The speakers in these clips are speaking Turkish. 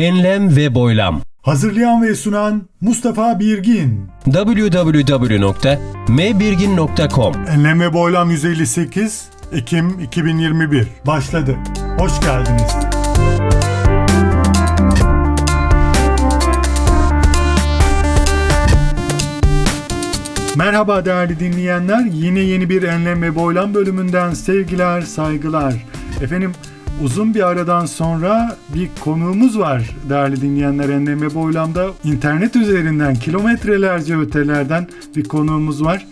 Enlem ve boylam. Hazırlayan ve sunan Mustafa Birgin. www.mbirgin.com Enlem ve Boylam 158 Ekim 2021 başladı. Hoş geldiniz. Merhaba değerli dinleyenler. Yine yeni bir Enlem ve Boylam bölümünden sevgiler, saygılar. Efendim uzun bir aradan sonra bir konuğumuz var değerli dinleyenler Enlem ve Boylam'da. internet üzerinden kilometrelerce ötelerden bir konuğumuz var.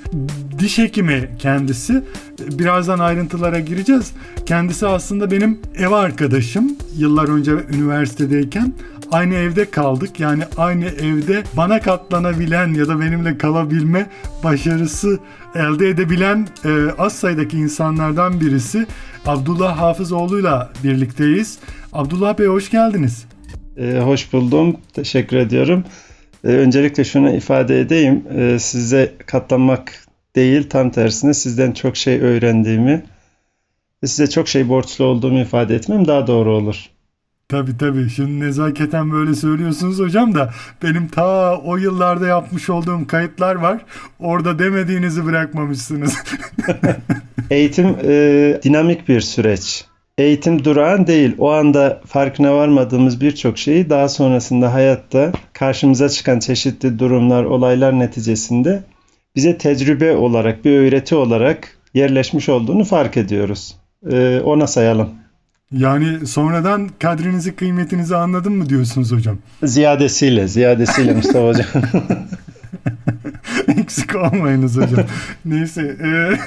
Diş hekimi kendisi. Birazdan ayrıntılara gireceğiz. Kendisi aslında benim ev arkadaşım. Yıllar önce üniversitedeyken aynı evde kaldık. Yani aynı evde bana katlanabilen ya da benimle kalabilme başarısı elde edebilen e, az sayıdaki insanlardan birisi Abdullah Hafızoğlu'yla birlikteyiz. Abdullah Bey hoş geldiniz. Ee, hoş buldum. Teşekkür ediyorum. Ee, öncelikle şunu ifade edeyim. Ee, size katlanmak değil tam tersine sizden çok şey öğrendiğimi ve size çok şey borçlu olduğumu ifade etmem daha doğru olur. Tabii tabii. Şimdi nezaketen böyle söylüyorsunuz hocam da benim ta o yıllarda yapmış olduğum kayıtlar var. Orada demediğinizi bırakmamışsınız. Eğitim e, dinamik bir süreç. Eğitim durağan değil. O anda farkına varmadığımız birçok şeyi daha sonrasında hayatta karşımıza çıkan çeşitli durumlar, olaylar neticesinde bize tecrübe olarak, bir öğreti olarak yerleşmiş olduğunu fark ediyoruz. E, ona sayalım. Yani sonradan kadrinizi, kıymetinizi anladın mı diyorsunuz hocam? Ziyadesiyle, ziyadesiyle Mustafa Hocam. Eksik olmayınız hocam. Neyse e,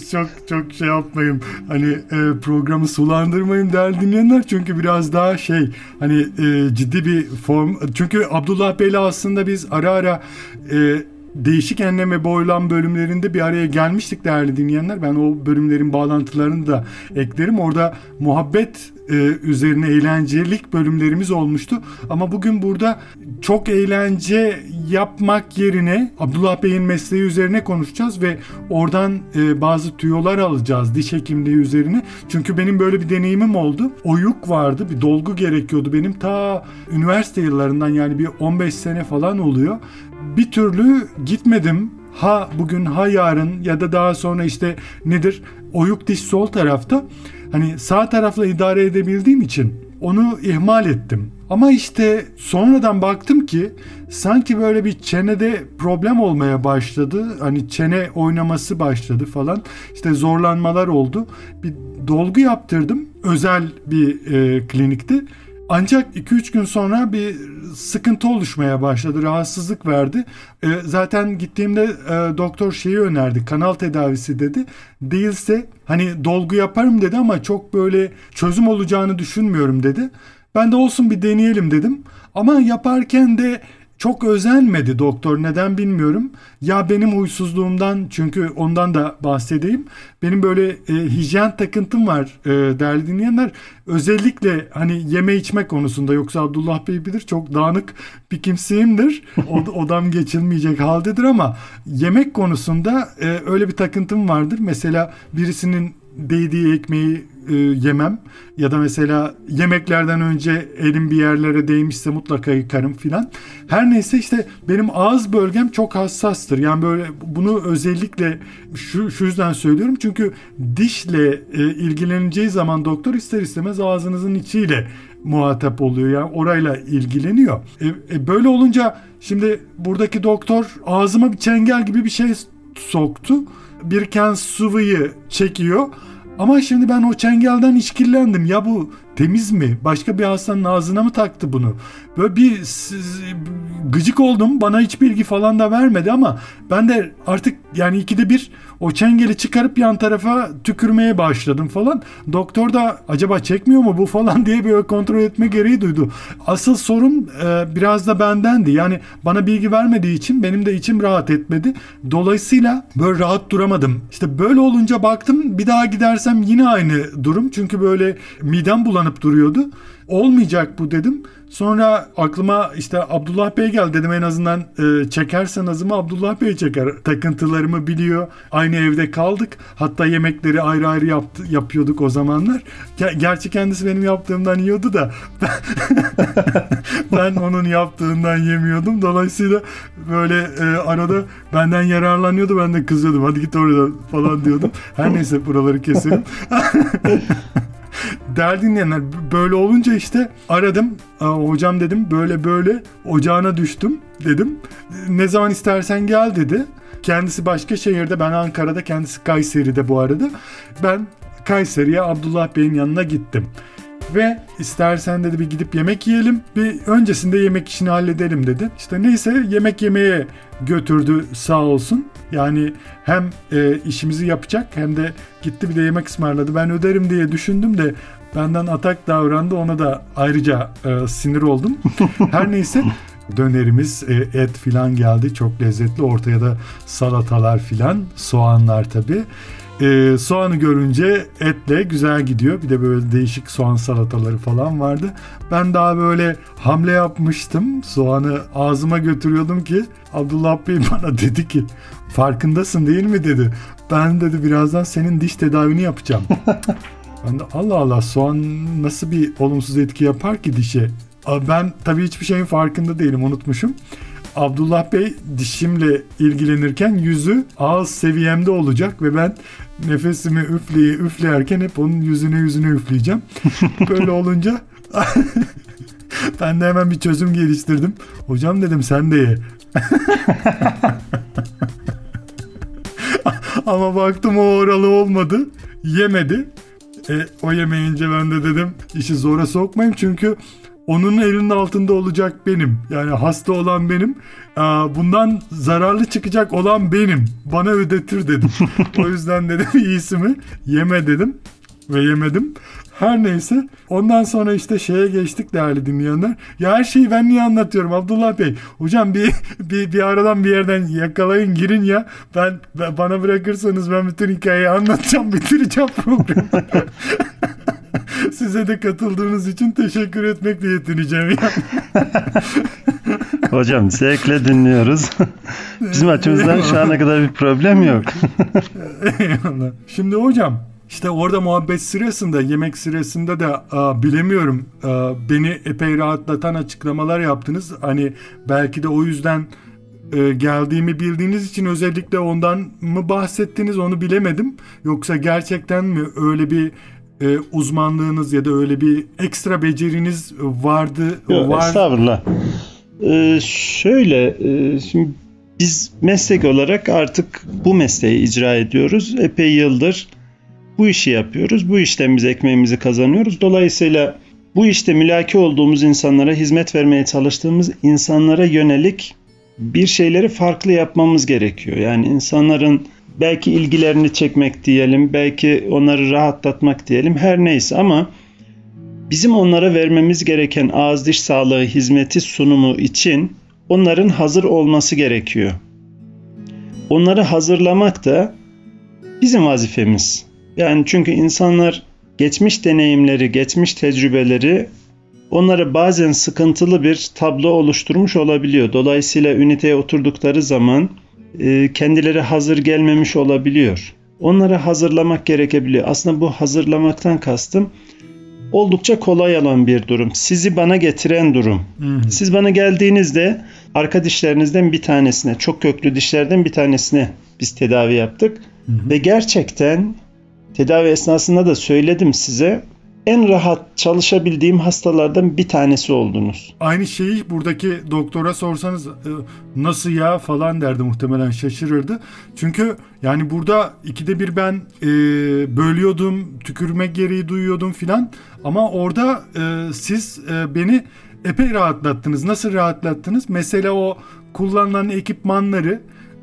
çok çok şey yapmayayım. Hani e, programı sulandırmayayım değerli dinleyenler. Çünkü biraz daha şey hani e, ciddi bir form. Çünkü Abdullah Bey'le aslında biz ara ara e, değişik enlem ve boylam bölümlerinde bir araya gelmiştik değerli dinleyenler. Ben o bölümlerin bağlantılarını da eklerim. Orada muhabbet e, üzerine eğlencelik bölümlerimiz olmuştu. Ama bugün burada çok eğlence yapmak yerine Abdullah Bey'in mesleği üzerine konuşacağız ve oradan e, bazı tüyolar alacağız diş hekimliği üzerine. Çünkü benim böyle bir deneyimim oldu. Oyuk vardı, bir dolgu gerekiyordu benim ta üniversite yıllarından yani bir 15 sene falan oluyor. Bir türlü gitmedim ha bugün ha yarın ya da daha sonra işte nedir oyuk diş sol tarafta hani sağ tarafla idare edebildiğim için onu ihmal ettim. Ama işte sonradan baktım ki sanki böyle bir çenede problem olmaya başladı. Hani çene oynaması başladı falan. İşte zorlanmalar oldu. Bir dolgu yaptırdım özel bir e, klinikte. Ancak 2-3 gün sonra bir sıkıntı oluşmaya başladı, rahatsızlık verdi. E, zaten gittiğimde e, doktor şeyi önerdi, kanal tedavisi dedi. Değilse hani dolgu yaparım dedi ama çok böyle çözüm olacağını düşünmüyorum dedi. Ben de olsun bir deneyelim dedim. Ama yaparken de çok özenmedi doktor neden bilmiyorum. Ya benim huysuzluğumdan çünkü ondan da bahsedeyim. Benim böyle e, hijyen takıntım var e, değerli dinleyenler. Özellikle hani yeme içme konusunda yoksa Abdullah Bey bilir çok dağınık bir kimseyimdir. Od odam geçilmeyecek haldedir ama yemek konusunda e, öyle bir takıntım vardır. Mesela birisinin değdiği ekmeği e, yemem ya da mesela yemeklerden önce elim bir yerlere değmişse mutlaka yıkarım filan. Her neyse işte benim ağız bölgem çok hassastır. Yani böyle bunu özellikle şu, şu yüzden söylüyorum çünkü dişle e, ilgileneceği zaman doktor ister istemez ağzınızın içiyle muhatap oluyor. Yani orayla ilgileniyor. E, e, böyle olunca şimdi buradaki doktor ağzıma bir çengel gibi bir şey soktu. Biriken sıvıyı çekiyor. Ama şimdi ben o çengelden işkillendim. Ya bu temiz mi? Başka bir hastanın ağzına mı taktı bunu? Böyle bir gıcık oldum. Bana hiç bilgi falan da vermedi ama ben de artık yani ikide bir o çengeli çıkarıp yan tarafa tükürmeye başladım falan. Doktor da acaba çekmiyor mu bu falan diye bir kontrol etme gereği duydu. Asıl sorun e, biraz da bendendi. Yani bana bilgi vermediği için benim de içim rahat etmedi. Dolayısıyla böyle rahat duramadım. İşte böyle olunca baktım bir daha gidersem yine aynı durum. Çünkü böyle midem bulanıp duruyordu. olmayacak bu dedim. Sonra aklıma işte Abdullah Bey geldi dedim en azından e, çekersen azımı Abdullah Bey çeker. Takıntılarımı biliyor. Aynı evde kaldık. Hatta yemekleri ayrı ayrı yaptı, yapıyorduk o zamanlar. Ger- gerçi kendisi benim yaptığımdan yiyordu da ben onun yaptığından yemiyordum. Dolayısıyla böyle e, arada benden yararlanıyordu. Ben de kızıyordum. Hadi git orada falan diyordum. Her neyse buraları keselim. Değerli dinleyenler böyle olunca işte aradım. Hocam dedim böyle böyle ocağına düştüm dedim. Ne zaman istersen gel dedi. Kendisi başka şehirde ben Ankara'da kendisi Kayseri'de bu arada. Ben Kayseri'ye Abdullah Bey'in yanına gittim. Ve istersen dedi bir gidip yemek yiyelim. Bir öncesinde yemek işini halledelim dedi. İşte neyse yemek yemeye götürdü sağ olsun. Yani hem e, işimizi yapacak hem de gitti bir de yemek ısmarladı. Ben öderim diye düşündüm de benden atak davrandı. Ona da ayrıca e, sinir oldum. Her neyse dönerimiz e, et filan geldi. Çok lezzetli. Ortaya da salatalar filan, soğanlar tabii. Ee, soğanı görünce etle güzel gidiyor. Bir de böyle değişik soğan salataları falan vardı. Ben daha böyle hamle yapmıştım. Soğanı ağzıma götürüyordum ki Abdullah Bey bana dedi ki farkındasın değil mi dedi. Ben dedi birazdan senin diş tedavini yapacağım. ben de Allah Allah soğan nasıl bir olumsuz etki yapar ki dişe? Ben tabii hiçbir şeyin farkında değilim unutmuşum. Abdullah Bey dişimle ilgilenirken yüzü ağız seviyemde olacak ve ben nefesimi üfleye üfleyerken hep onun yüzüne yüzüne üfleyeceğim. Böyle olunca ben de hemen bir çözüm geliştirdim. Hocam dedim sen de ye. Ama baktım o oralı olmadı. Yemedi. E, o yemeyince ben de dedim işi zora sokmayayım çünkü onun elinin altında olacak benim. Yani hasta olan benim. Bundan zararlı çıkacak olan benim. Bana ödetir dedim. o yüzden dedim iyisi mi? Yeme dedim. Ve yemedim. Her neyse. Ondan sonra işte şeye geçtik değerli dinleyenler. Ya her şeyi ben niye anlatıyorum Abdullah Bey? Hocam bir bir, bir aradan bir yerden yakalayın girin ya. Ben, ben- bana bırakırsanız ben bütün hikayeyi anlatacağım bitireceğim programı. Size de katıldığınız için teşekkür etmekle yetineceğim. Yani. Hocam zevkle dinliyoruz. Bizim açımızdan şu ana kadar bir problem yok. Eyvallah. Şimdi hocam işte orada muhabbet sırasında yemek sırasında da aa, bilemiyorum aa, beni epey rahatlatan açıklamalar yaptınız. Hani belki de o yüzden e, geldiğimi bildiğiniz için özellikle ondan mı bahsettiniz onu bilemedim. Yoksa gerçekten mi öyle bir e, uzmanlığınız ya da öyle bir ekstra beceriniz vardı Yok, var estağfurullah. Ee, şöyle, e, şimdi biz meslek olarak artık bu mesleği icra ediyoruz. Epey yıldır bu işi yapıyoruz. Bu işten biz ekmeğimizi kazanıyoruz. Dolayısıyla bu işte mülaki olduğumuz insanlara, hizmet vermeye çalıştığımız insanlara yönelik bir şeyleri farklı yapmamız gerekiyor. Yani insanların belki ilgilerini çekmek diyelim, belki onları rahatlatmak diyelim, her neyse ama bizim onlara vermemiz gereken ağız diş sağlığı hizmeti sunumu için onların hazır olması gerekiyor. Onları hazırlamak da bizim vazifemiz. Yani çünkü insanlar geçmiş deneyimleri, geçmiş tecrübeleri onlara bazen sıkıntılı bir tablo oluşturmuş olabiliyor. Dolayısıyla üniteye oturdukları zaman kendileri hazır gelmemiş olabiliyor. Onları hazırlamak gerekebiliyor. Aslında bu hazırlamaktan kastım oldukça kolay olan bir durum. Sizi bana getiren durum. Hı hı. Siz bana geldiğinizde arka dişlerinizden bir tanesine, çok köklü dişlerden bir tanesine biz tedavi yaptık. Hı hı. Ve gerçekten tedavi esnasında da söyledim size en rahat çalışabildiğim hastalardan bir tanesi oldunuz. Aynı şeyi buradaki doktora sorsanız e, nasıl ya falan derdi muhtemelen şaşırırdı. Çünkü yani burada ikide bir ben e, bölüyordum, tükürmek gereği duyuyordum filan. Ama orada e, siz e, beni epey rahatlattınız. Nasıl rahatlattınız? Mesela o kullanılan ekipmanları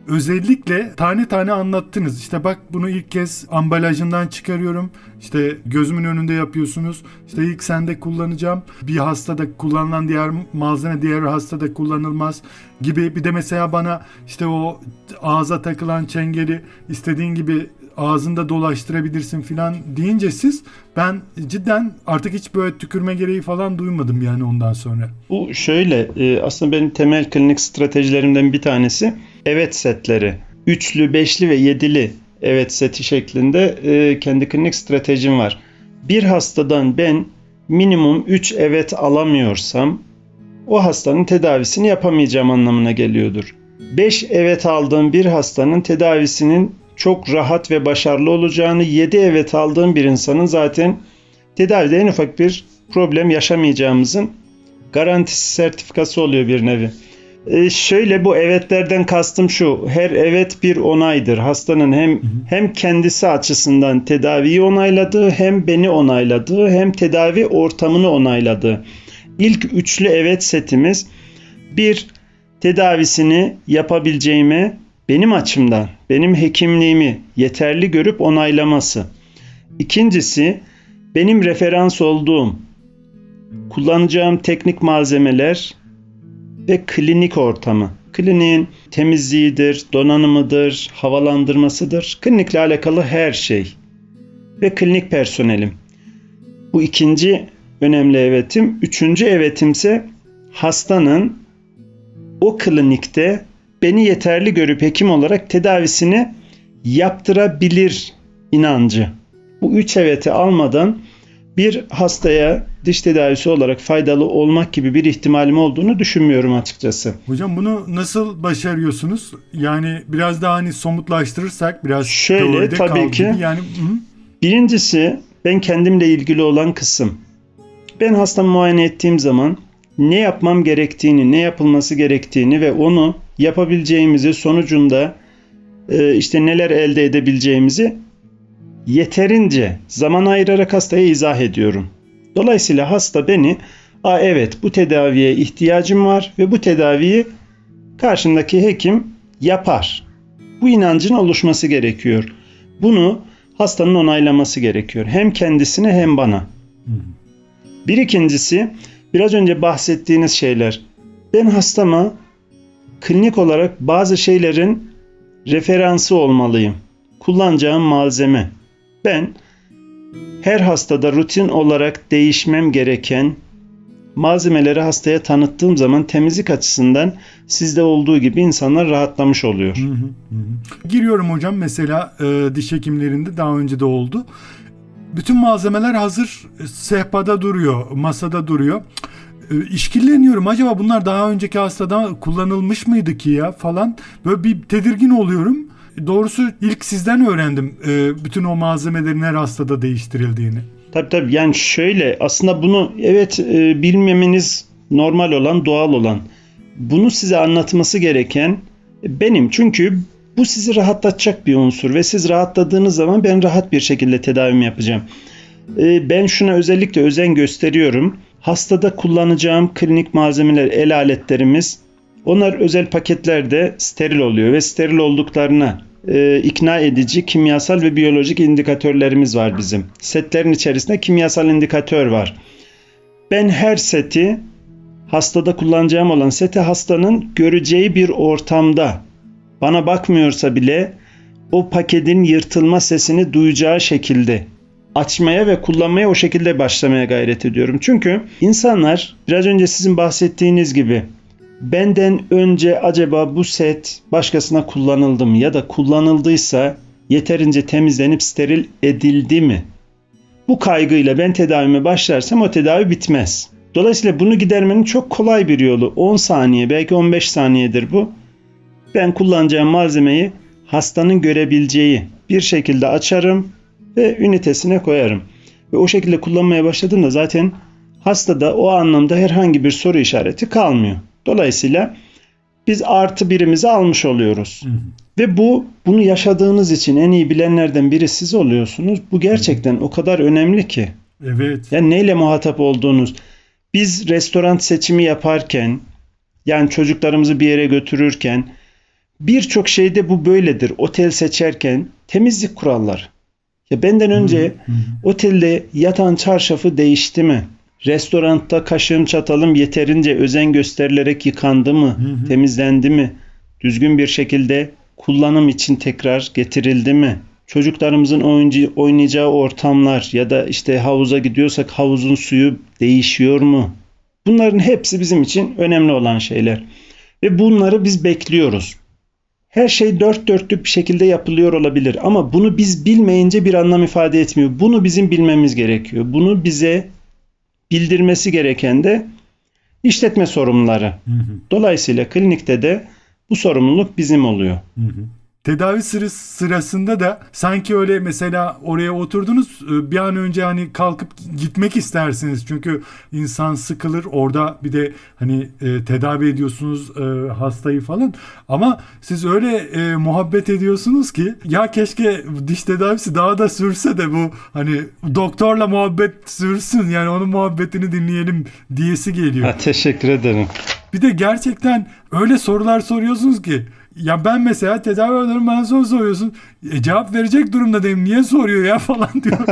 özellikle tane tane anlattınız. İşte bak bunu ilk kez ambalajından çıkarıyorum. İşte gözümün önünde yapıyorsunuz. İşte ilk sende kullanacağım. Bir hastada kullanılan diğer malzeme diğer hastada kullanılmaz gibi. Bir de mesela bana işte o ağza takılan çengeli istediğin gibi ağzında dolaştırabilirsin falan deyince siz ben cidden artık hiç böyle tükürme gereği falan duymadım yani ondan sonra. Bu şöyle e, aslında benim temel klinik stratejilerimden bir tanesi evet setleri. Üçlü, beşli ve yedili evet seti şeklinde e, kendi klinik stratejim var. Bir hastadan ben minimum 3 evet alamıyorsam o hastanın tedavisini yapamayacağım anlamına geliyordur. 5 evet aldığım bir hastanın tedavisinin çok rahat ve başarılı olacağını, 7 evet aldığım bir insanın zaten tedavide en ufak bir problem yaşamayacağımızın garantisi sertifikası oluyor bir nevi. Ee, şöyle bu evetlerden kastım şu. Her evet bir onaydır. Hastanın hem hem kendisi açısından tedaviyi onayladığı, hem beni onayladığı, hem tedavi ortamını onayladığı. İlk üçlü evet setimiz bir tedavisini yapabileceğime benim açımdan, benim hekimliğimi yeterli görüp onaylaması. İkincisi benim referans olduğum kullanacağım teknik malzemeler ve klinik ortamı. Kliniğin temizliğidir, donanımıdır, havalandırmasıdır, klinikle alakalı her şey ve klinik personelim. Bu ikinci önemli evetim. Üçüncü evetimse hastanın o klinikte beni yeterli görüp hekim olarak tedavisini yaptırabilir inancı. Bu üç eveti almadan bir hastaya diş tedavisi olarak faydalı olmak gibi bir ihtimalim olduğunu düşünmüyorum açıkçası. Hocam bunu nasıl başarıyorsunuz? Yani biraz daha hani somutlaştırırsak biraz Şöyle, tabii ki. gibi. Yani hı, Birincisi ben kendimle ilgili olan kısım. Ben hastamı muayene ettiğim zaman ne yapmam gerektiğini, ne yapılması gerektiğini ve onu yapabileceğimizi sonucunda e, işte neler elde edebileceğimizi yeterince zaman ayırarak hastaya izah ediyorum. Dolayısıyla hasta beni, "Aa evet bu tedaviye ihtiyacım var ve bu tedaviyi karşımdaki hekim yapar." Bu inancın oluşması gerekiyor. Bunu hastanın onaylaması gerekiyor. Hem kendisine hem bana. Bir ikincisi biraz önce bahsettiğiniz şeyler. Ben hastama klinik olarak bazı şeylerin referansı olmalıyım. Kullanacağım malzeme. Ben her hastada rutin olarak değişmem gereken malzemeleri hastaya tanıttığım zaman temizlik açısından sizde olduğu gibi insanlar rahatlamış oluyor. hı hı, hı. Giriyorum hocam mesela e, diş hekimlerinde daha önce de oldu. Bütün malzemeler hazır e, sehpada duruyor, masada duruyor. E, işkilleniyorum. Acaba bunlar daha önceki hastada kullanılmış mıydı ki ya falan. Böyle bir tedirgin oluyorum. Doğrusu ilk sizden öğrendim e, bütün o malzemelerin her hastada değiştirildiğini. Tabii tabii yani şöyle aslında bunu evet bilmemeniz normal olan doğal olan. Bunu size anlatması gereken benim çünkü bu sizi rahatlatacak bir unsur ve siz rahatladığınız zaman ben rahat bir şekilde tedavimi yapacağım. E, ben şuna özellikle özen gösteriyorum. Hastada kullanacağım klinik malzemeler, el aletlerimiz onlar özel paketlerde steril oluyor ve steril olduklarına e, ikna edici kimyasal ve biyolojik indikatörlerimiz var bizim. Setlerin içerisinde kimyasal indikatör var. Ben her seti hastada kullanacağım olan seti hastanın göreceği bir ortamda bana bakmıyorsa bile o paketin yırtılma sesini duyacağı şekilde açmaya ve kullanmaya o şekilde başlamaya gayret ediyorum. Çünkü insanlar biraz önce sizin bahsettiğiniz gibi benden önce acaba bu set başkasına kullanıldı mı ya da kullanıldıysa yeterince temizlenip steril edildi mi? Bu kaygıyla ben tedavime başlarsam o tedavi bitmez. Dolayısıyla bunu gidermenin çok kolay bir yolu 10 saniye belki 15 saniyedir bu. Ben kullanacağım malzemeyi hastanın görebileceği bir şekilde açarım ve ünitesine koyarım. Ve o şekilde kullanmaya başladığımda zaten hastada o anlamda herhangi bir soru işareti kalmıyor. Dolayısıyla biz artı birimizi almış oluyoruz. Hı hı. Ve bu bunu yaşadığınız için en iyi bilenlerden biri siz oluyorsunuz. Bu gerçekten o kadar önemli ki. Evet. Yani neyle muhatap olduğunuz. Biz restoran seçimi yaparken yani çocuklarımızı bir yere götürürken birçok şeyde bu böyledir. Otel seçerken temizlik kuralları. Ya benden önce hı. otelde yatan çarşafı değişti mi? Restoranda kaşığım çatalım yeterince özen gösterilerek yıkandı mı? Temizlendi mi? Düzgün bir şekilde kullanım için tekrar getirildi mi? çocuklarımızın oyuncu, oynayacağı ortamlar ya da işte havuza gidiyorsak havuzun suyu değişiyor mu? Bunların hepsi bizim için önemli olan şeyler. Ve bunları biz bekliyoruz. Her şey dört dörtlük bir şekilde yapılıyor olabilir ama bunu biz bilmeyince bir anlam ifade etmiyor. Bunu bizim bilmemiz gerekiyor. Bunu bize bildirmesi gereken de işletme sorumluları. Dolayısıyla klinikte de bu sorumluluk bizim oluyor. Tedavi sırası sırasında da sanki öyle mesela oraya oturdunuz e, bir an önce hani kalkıp gitmek istersiniz. Çünkü insan sıkılır orada bir de hani e, tedavi ediyorsunuz e, hastayı falan. Ama siz öyle e, muhabbet ediyorsunuz ki ya keşke diş tedavisi daha da sürse de bu hani doktorla muhabbet sürsün yani onun muhabbetini dinleyelim diyesi geliyor. Ha, teşekkür ederim. Bir de gerçekten öyle sorular soruyorsunuz ki ya ben mesela tedavi olurum bana soru soruyorsun. E, cevap verecek durumda değilim. Niye soruyor ya falan diyor.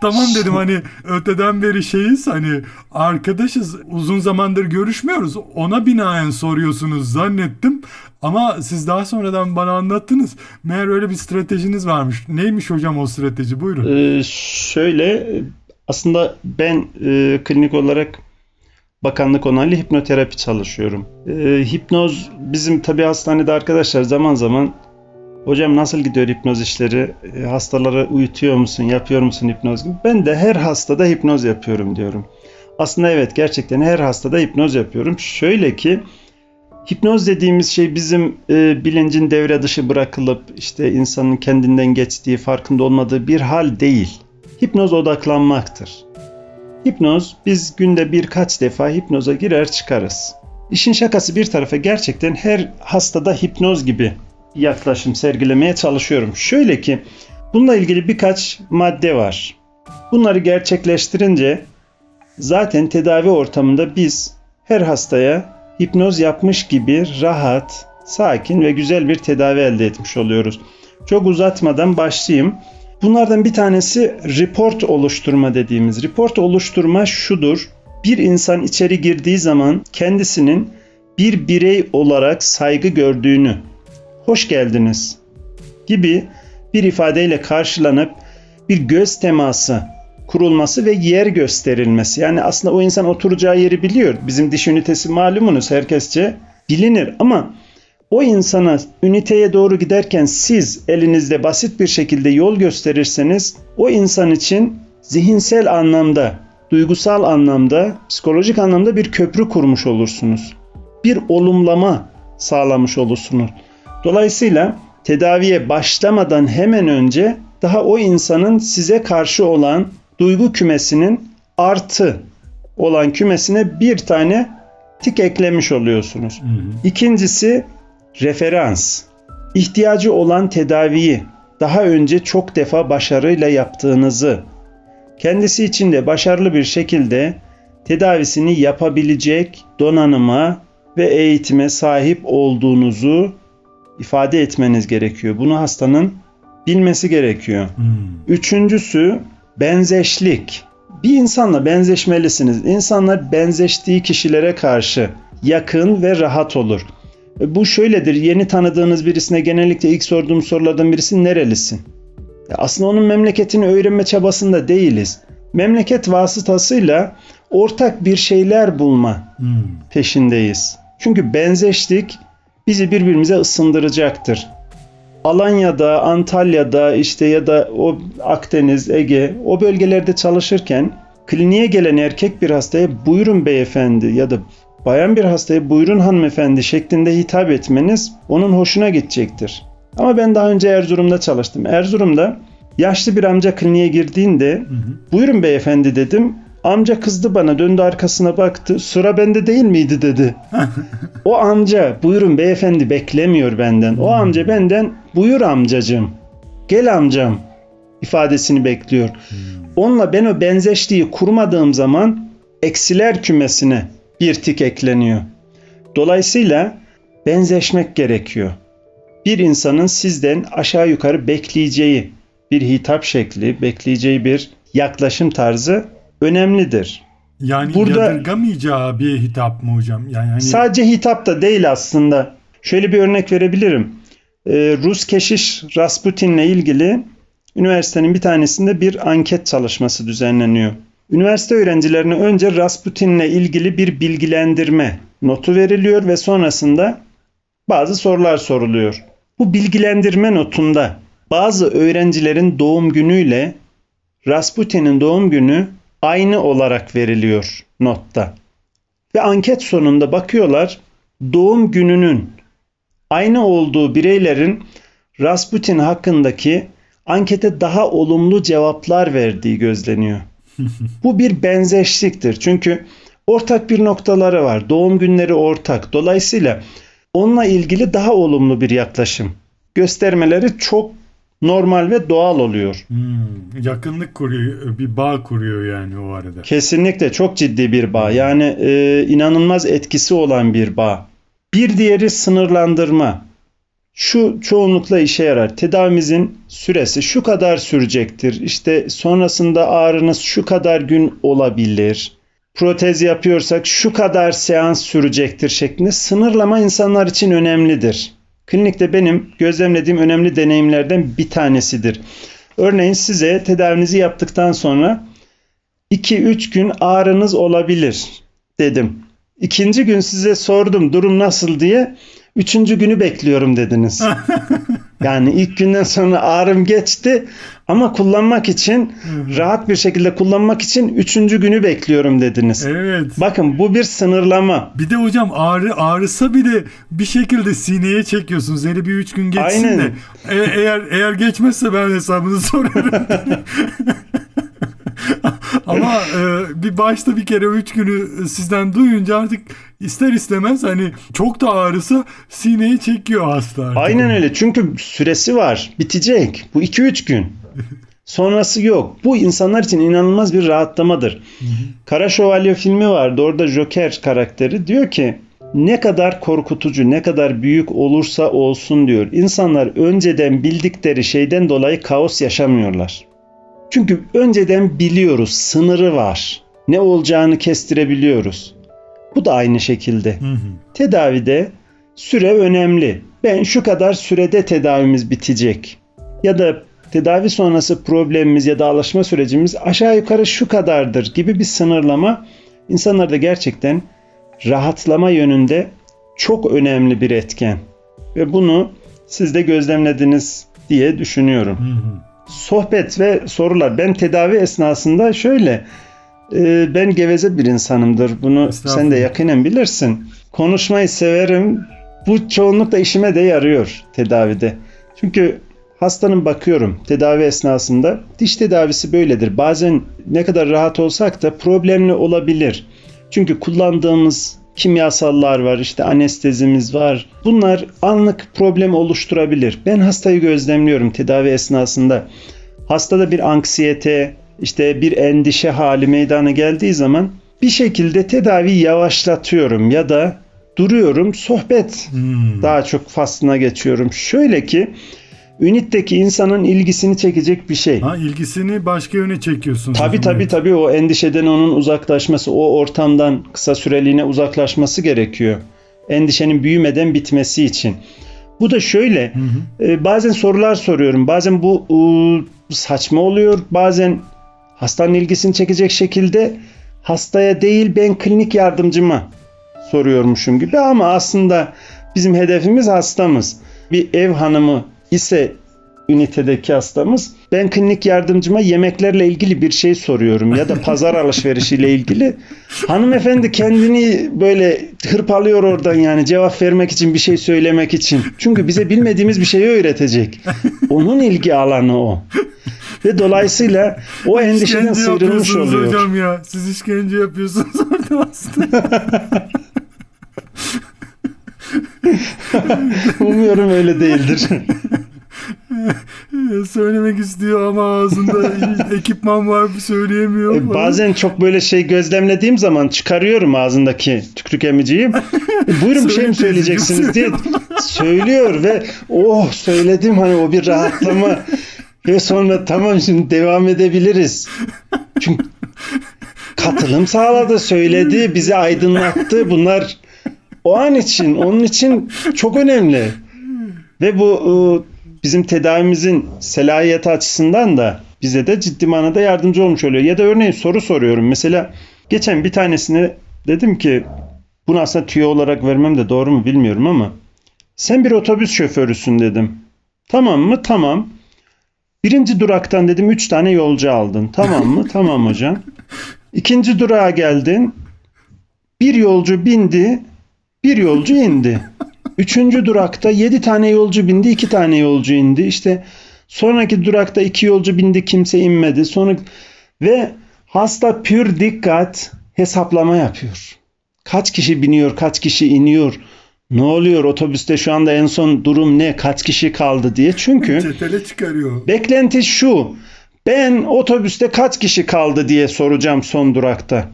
tamam dedim hani öteden beri şeyiz hani arkadaşız uzun zamandır görüşmüyoruz. Ona binaen soruyorsunuz zannettim. Ama siz daha sonradan bana anlattınız. Meğer öyle bir stratejiniz varmış. Neymiş hocam o strateji? Buyurun. Ee, şöyle aslında ben e, klinik olarak bakanlık onaylı hipnoterapi çalışıyorum. Ee, hipnoz bizim tabi hastanede arkadaşlar zaman zaman hocam nasıl gidiyor hipnoz işleri? E, hastaları uyutuyor musun? Yapıyor musun hipnoz gibi? Ben de her hastada hipnoz yapıyorum diyorum. Aslında evet gerçekten her hastada hipnoz yapıyorum. Şöyle ki hipnoz dediğimiz şey bizim e, bilincin devre dışı bırakılıp işte insanın kendinden geçtiği, farkında olmadığı bir hal değil. Hipnoz odaklanmaktır. Hipnoz biz günde birkaç defa hipnoza girer çıkarız. İşin şakası bir tarafa gerçekten her hastada hipnoz gibi yaklaşım sergilemeye çalışıyorum. Şöyle ki bununla ilgili birkaç madde var. Bunları gerçekleştirince zaten tedavi ortamında biz her hastaya hipnoz yapmış gibi rahat, sakin ve güzel bir tedavi elde etmiş oluyoruz. Çok uzatmadan başlayayım. Bunlardan bir tanesi report oluşturma dediğimiz. Report oluşturma şudur. Bir insan içeri girdiği zaman kendisinin bir birey olarak saygı gördüğünü, hoş geldiniz gibi bir ifadeyle karşılanıp bir göz teması kurulması ve yer gösterilmesi. Yani aslında o insan oturacağı yeri biliyor. Bizim diş ünitesi malumunuz herkesçe bilinir ama o insana üniteye doğru giderken siz elinizde basit bir şekilde yol gösterirseniz o insan için zihinsel anlamda, duygusal anlamda, psikolojik anlamda bir köprü kurmuş olursunuz. Bir olumlama sağlamış olursunuz. Dolayısıyla tedaviye başlamadan hemen önce daha o insanın size karşı olan duygu kümesinin artı olan kümesine bir tane tik eklemiş oluyorsunuz. Hı hı. İkincisi referans. İhtiyacı olan tedaviyi daha önce çok defa başarıyla yaptığınızı, kendisi için de başarılı bir şekilde tedavisini yapabilecek donanıma ve eğitime sahip olduğunuzu ifade etmeniz gerekiyor. Bunu hastanın bilmesi gerekiyor. Hmm. Üçüncüsü benzeşlik. Bir insanla benzeşmelisiniz. İnsanlar benzeştiği kişilere karşı yakın ve rahat olur. E, bu şöyledir. Yeni tanıdığınız birisine genellikle ilk sorduğum sorulardan birisi nerelisin? Ya aslında onun memleketini öğrenme çabasında değiliz. Memleket vasıtasıyla ortak bir şeyler bulma hmm. peşindeyiz. Çünkü benzeşlik bizi birbirimize ısındıracaktır. Alanya'da, Antalya'da işte ya da o Akdeniz, Ege o bölgelerde çalışırken kliniğe gelen erkek bir hastaya buyurun beyefendi ya da bayan bir hastaya buyurun hanımefendi şeklinde hitap etmeniz onun hoşuna gidecektir. Ama ben daha önce Erzurum'da çalıştım. Erzurum'da yaşlı bir amca kliniğe girdiğinde hı hı. buyurun beyefendi dedim. Amca kızdı bana döndü arkasına baktı. Sıra bende değil miydi dedi. o amca buyurun beyefendi beklemiyor benden. O amca benden buyur amcacığım. Gel amcam ifadesini bekliyor. Onunla ben o benzeşliği kurmadığım zaman eksiler kümesine bir tik ekleniyor. Dolayısıyla benzeşmek gerekiyor. Bir insanın sizden aşağı yukarı bekleyeceği bir hitap şekli, bekleyeceği bir yaklaşım tarzı önemlidir. Yani Burada, yadırgamayacağı bir hitap mı hocam? Yani hani... Sadece hitap da değil aslında. Şöyle bir örnek verebilirim. e, Rus keşiş Rasputin'le ilgili üniversitenin bir tanesinde bir anket çalışması düzenleniyor. Üniversite öğrencilerine önce Rasputin'le ilgili bir bilgilendirme notu veriliyor ve sonrasında bazı sorular soruluyor. Bu bilgilendirme notunda bazı öğrencilerin doğum günüyle Rasputin'in doğum günü aynı olarak veriliyor notta. Ve anket sonunda bakıyorlar doğum gününün aynı olduğu bireylerin Rasputin hakkındaki ankete daha olumlu cevaplar verdiği gözleniyor. Bu bir benzeşliktir. Çünkü ortak bir noktaları var. Doğum günleri ortak. Dolayısıyla onunla ilgili daha olumlu bir yaklaşım göstermeleri çok normal ve doğal oluyor. Hmm, yakınlık kuruyor, bir bağ kuruyor yani o arada. Kesinlikle çok ciddi bir bağ. Yani e, inanılmaz etkisi olan bir bağ. Bir diğeri sınırlandırma. Şu çoğunlukla işe yarar. Tedavimizin süresi şu kadar sürecektir. İşte sonrasında ağrınız şu kadar gün olabilir. Protez yapıyorsak şu kadar seans sürecektir şeklinde sınırlama insanlar için önemlidir. Klinikte benim gözlemlediğim önemli deneyimlerden bir tanesidir. Örneğin size tedavinizi yaptıktan sonra 2-3 gün ağrınız olabilir dedim. İkinci gün size sordum durum nasıl diye. Üçüncü günü bekliyorum dediniz. yani ilk günden sonra ağrım geçti ama kullanmak için rahat bir şekilde kullanmak için üçüncü günü bekliyorum dediniz. Evet. Bakın bu bir sınırlama. Bir de hocam ağrı ağrısa bile bir şekilde sineye çekiyorsunuz. Yani bir üç gün geçsin Aynen. de e- eğer eğer geçmezse ben hesabını sorarım. Ama e, bir başta bir kere üç günü sizden duyunca artık ister istemez hani çok da ağrısa sineyi çekiyor hasta artık. Aynen öyle. Çünkü süresi var. Bitecek. Bu 2-3 gün. Sonrası yok. Bu insanlar için inanılmaz bir rahatlamadır. Kara Şövalye filmi vardı. Orada Joker karakteri diyor ki ne kadar korkutucu, ne kadar büyük olursa olsun diyor. İnsanlar önceden bildikleri şeyden dolayı kaos yaşamıyorlar. Çünkü önceden biliyoruz, sınırı var. Ne olacağını kestirebiliyoruz. Bu da aynı şekilde. Hı hı. Tedavide süre önemli. Ben şu kadar sürede tedavimiz bitecek. Ya da tedavi sonrası problemimiz ya da alışma sürecimiz aşağı yukarı şu kadardır gibi bir sınırlama insanlarda gerçekten rahatlama yönünde çok önemli bir etken. Ve bunu siz de gözlemlediniz diye düşünüyorum. Hı hı. Sohbet ve sorular. Ben tedavi esnasında şöyle e, ben geveze bir insanımdır. Bunu sen de yakinen bilirsin. Konuşmayı severim. Bu çoğunlukla işime de yarıyor tedavide. Çünkü hastanın bakıyorum tedavi esnasında diş tedavisi böyledir. Bazen ne kadar rahat olsak da problemli olabilir. Çünkü kullandığımız kimyasallar var, işte anestezimiz var. Bunlar anlık problem oluşturabilir. Ben hastayı gözlemliyorum tedavi esnasında. Hastada bir anksiyete, işte bir endişe hali meydana geldiği zaman bir şekilde tedaviyi yavaşlatıyorum ya da duruyorum, sohbet Hmm. daha çok faslına geçiyorum. Şöyle ki ünitteki insanın ilgisini çekecek bir şey. Ha ilgisini başka yöne çekiyorsunuz. Tabii tabii tabii o endişeden onun uzaklaşması, o ortamdan kısa süreliğine uzaklaşması gerekiyor. Endişenin büyümeden bitmesi için. Bu da şöyle, Hı hı. e, bazen sorular soruyorum. Bazen bu e, saçma oluyor, bazen hastanın ilgisini çekecek şekilde hastaya değil ben klinik yardımcıma soruyormuşum gibi ama aslında bizim hedefimiz hastamız. Bir ev hanımı ise ünitedeki hastamız ben klinik yardımcıma yemeklerle ilgili bir şey soruyorum ya da pazar alışverişiyle ilgili. Hanımefendi kendini böyle hırpalıyor oradan yani cevap vermek için bir şey söylemek için. Çünkü bize bilmediğimiz bir şeyi öğretecek. Onun ilgi alanı o. Ve dolayısıyla o endişeden sıyrılmış oluyor. hocam ya. Siz işkence yapıyorsunuz orada aslında. Umuyorum öyle değildir. Söylemek istiyor ama ağzında ekipman var söyleyemiyor. E, falan. Bazen çok böyle şey gözlemlediğim zaman çıkarıyorum ağzındaki tükürük emiciyi. E, buyurun bir şey mi Söyle söyleyeceksiniz diye söylüyor ve oh söyledim hani o bir rahatlama ve sonra tamam şimdi devam edebiliriz. Çünkü katılım sağladı, söyledi, bizi aydınlattı. Bunlar o an için, onun için çok önemli. Ve bu e, bizim tedavimizin selahiyeti açısından da bize de ciddi manada yardımcı olmuş oluyor. Ya da örneğin soru soruyorum. Mesela geçen bir tanesine dedim ki bunu aslında tüyo olarak vermem de doğru mu bilmiyorum ama sen bir otobüs şoförüsün dedim. Tamam mı? Tamam. Birinci duraktan dedim 3 tane yolcu aldın. Tamam mı? tamam hocam. İkinci durağa geldin. Bir yolcu bindi. Bir yolcu indi. Üçüncü durakta 7 tane yolcu bindi. 2 tane yolcu indi. İşte sonraki durakta 2 yolcu bindi. Kimse inmedi. Sonra ve hasta pür dikkat hesaplama yapıyor. Kaç kişi biniyor, kaç kişi iniyor. Ne oluyor otobüste şu anda en son durum ne? Kaç kişi kaldı diye. Çünkü Çetele çıkarıyor. beklenti şu. Ben otobüste kaç kişi kaldı diye soracağım son durakta.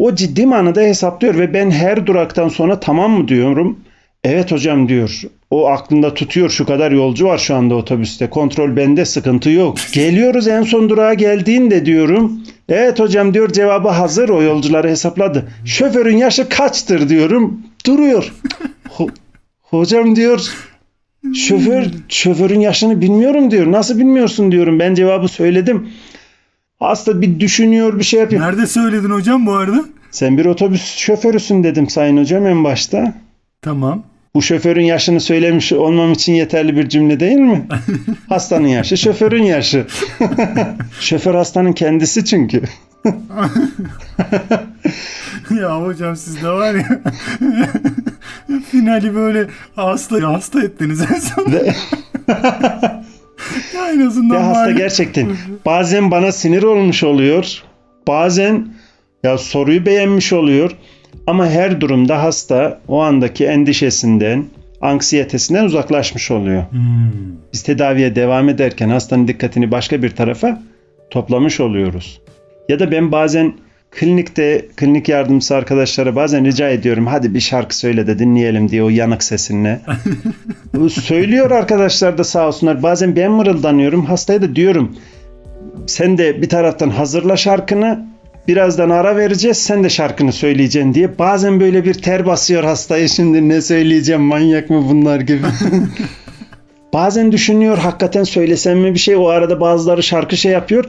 O ciddi manada hesaplıyor ve ben her duraktan sonra tamam mı diyorum. Evet hocam diyor. O aklında tutuyor şu kadar yolcu var şu anda otobüste. Kontrol bende sıkıntı yok. Geliyoruz en son durağa geldiğinde diyorum. Evet hocam diyor cevabı hazır o yolcuları hesapladı. Şoförün yaşı kaçtır diyorum. Duruyor. Ho- hocam diyor Şoför, şoförün yaşını bilmiyorum diyor. Nasıl bilmiyorsun diyorum. Ben cevabı söyledim. Hasta bir düşünüyor bir şey yapıyor. Nerede söyledin hocam bu arada? Sen bir otobüs şoförüsün dedim sayın hocam en başta. Tamam. Bu şoförün yaşını söylemiş olmam için yeterli bir cümle değil mi? Hastanın yaşı, şoförün yaşı. Şoför hastanın kendisi çünkü. ya hocam siz de var ya finali böyle hasta hasta ettiniz en son. Ya en azından ve hasta gerçekten bazen bana sinir olmuş oluyor. Bazen ya soruyu beğenmiş oluyor. Ama her durumda hasta o andaki endişesinden, anksiyetesinden uzaklaşmış oluyor. Hmm. Biz tedaviye devam ederken hastanın dikkatini başka bir tarafa toplamış oluyoruz. Ya da ben bazen klinikte klinik yardımcısı arkadaşlara bazen rica ediyorum hadi bir şarkı söyle de dinleyelim diye o yanık sesinle. Söylüyor arkadaşlar da sağ olsunlar. Bazen ben mırıldanıyorum. Hastaya da diyorum sen de bir taraftan hazırla şarkını birazdan ara vereceğiz sen de şarkını söyleyeceksin diye. Bazen böyle bir ter basıyor hastaya şimdi ne söyleyeceğim manyak mı bunlar gibi. Bazen düşünüyor hakikaten söylesem mi bir şey o arada bazıları şarkı şey yapıyor.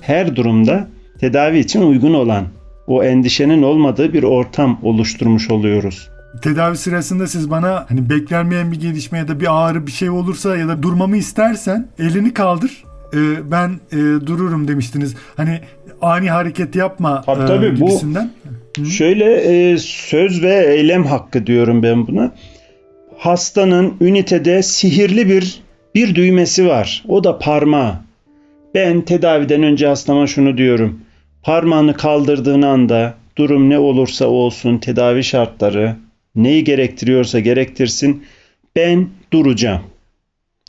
Her durumda tedavi için uygun olan o endişenin olmadığı bir ortam oluşturmuş oluyoruz. Tedavi sırasında siz bana hani beklenmeyen bir gelişme ya da bir ağrı bir şey olursa ya da durmamı istersen elini kaldır. e, ben e, dururum demiştiniz. Hani ani hareket yapma Tabii, e, tabii, bu- gibisinden. Şöyle e, söz ve eylem hakkı diyorum ben buna. Hastanın ünitede sihirli bir bir düğmesi var. O da parmağı. Ben tedaviden önce hastama şunu diyorum. Parmağını kaldırdığın anda durum ne olursa olsun tedavi şartları neyi gerektiriyorsa gerektirsin ben duracağım.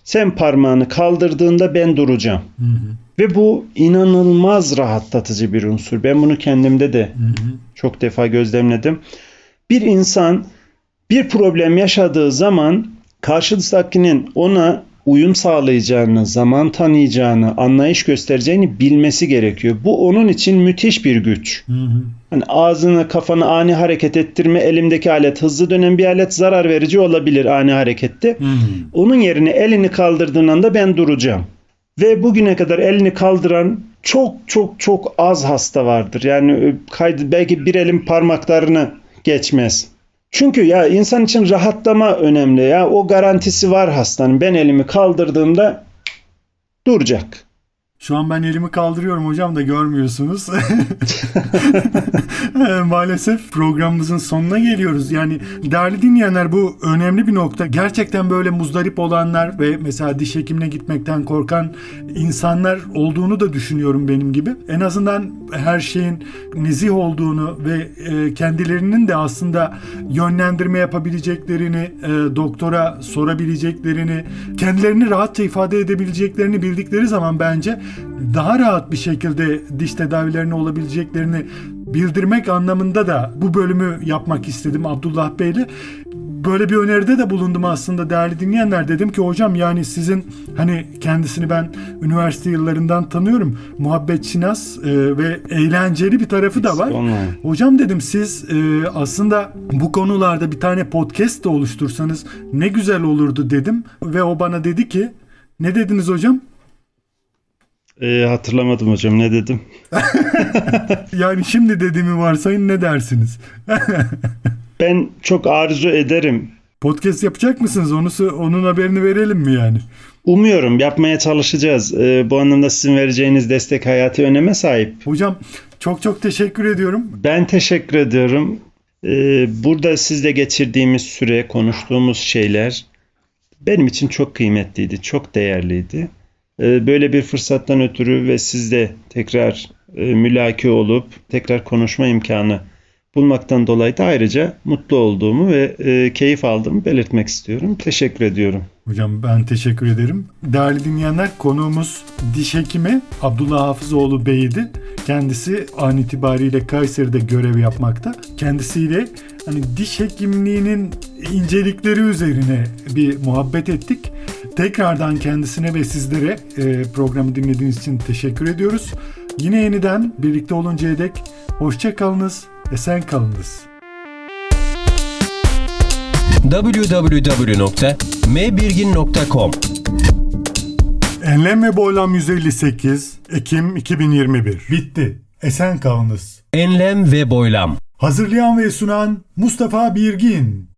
Sen parmağını kaldırdığında ben duracağım. Hı hı, Ve bu inanılmaz rahatlatıcı bir unsur. Ben bunu kendimde de hı hı. çok defa gözlemledim. Bir insan bir problem yaşadığı zaman karşıdakinin ona uyum sağlayacağını, zaman tanıyacağını, anlayış göstereceğini bilmesi gerekiyor. Bu onun için müthiş bir güç. Hı hı. Hani ağzını, kafanı ani hareket ettirme, elimdeki alet hızlı dönen bir alet zarar verici olabilir ani harekette. Hı hı. Onun yerine elini kaldırdığın anda ben duracağım. Ve bugüne kadar elini kaldıran çok çok çok az hasta vardır. Yani e, kaydı belki bir elin parmaklarını geçmez. Çünkü ya insan için rahatlama önemli ya. O garantisi var hastanın. Ben elimi kaldırdığımda duracak. Şu an ben elimi kaldırıyorum hocam da görmüyorsunuz. Ee, Maalesef programımızın sonuna geliyoruz. Yani değerli dinleyenler bu önemli bir nokta. Gerçekten böyle muzdarip olanlar ve mesela diş hekimine gitmekten korkan insanlar olduğunu da düşünüyorum benim gibi. En azından her şeyin nezih olduğunu ve e, kendilerinin de aslında yönlendirme yapabileceklerini, e, doktora sorabileceklerini, kendilerini rahatça ifade edebileceklerini bildikleri zaman bence daha rahat bir şekilde diş tedavilerine olabileceklerini bildirmek anlamında da bu bölümü yapmak istedim Abdullah Bey'le. böyle bir öneride de bulundum aslında değerli dinleyenler. Dedim ki hocam yani sizin hani kendisini ben üniversite yıllarından tanıyorum. Muhabbet şinas e, ve eğlenceli bir tarafı da var. Hocam dedim siz e, aslında bu konularda bir tane podcast da oluştursanız ne güzel olurdu dedim. Ve o bana dedi ki ne dediniz hocam? Ee, hatırlamadım hocam ne dedim. Yani şimdi dediğimi varsayın ne dersiniz? Ben çok arzu ederim. Podcast yapacak mısınız? Onu onun haberini verelim mi yani? Umuyorum yapmaya çalışacağız. Ee, bu anlamda sizin vereceğiniz destek hayati öneme sahip. Hocam çok çok teşekkür ediyorum. Ben teşekkür ediyorum. Ee, burada sizle geçirdiğimiz süre, konuştuğumuz şeyler benim için çok kıymetliydi, çok değerliydi. Ee, böyle bir fırsattan ötürü ve sizle tekrar e, mülaki olup tekrar konuşma imkanı bulmaktan dolayı da ayrıca mutlu olduğumu ve e, keyif aldığımı belirtmek istiyorum. Teşekkür ediyorum. Hocam ben teşekkür ederim. Değerli dinleyenler konuğumuz diş hekimi Abdullah Hafızoğlu Bey'di. Kendisi an itibariyle Kayseri'de görev yapmakta. Kendisiyle hani diş hekimliğinin incelikleri üzerine bir muhabbet ettik. Tekrardan kendisine ve sizlere e, programı dinlediğiniz için teşekkür ediyoruz. Yine yeniden birlikte oluncaya dek hoşça kalınız, esen kalınız. www.mbirgin.com Enlem ve Boylam 158 Ekim 2021 Bitti. Esen kalınız. Enlem ve boylam. Hazırlayan ve sunan Mustafa Birgin.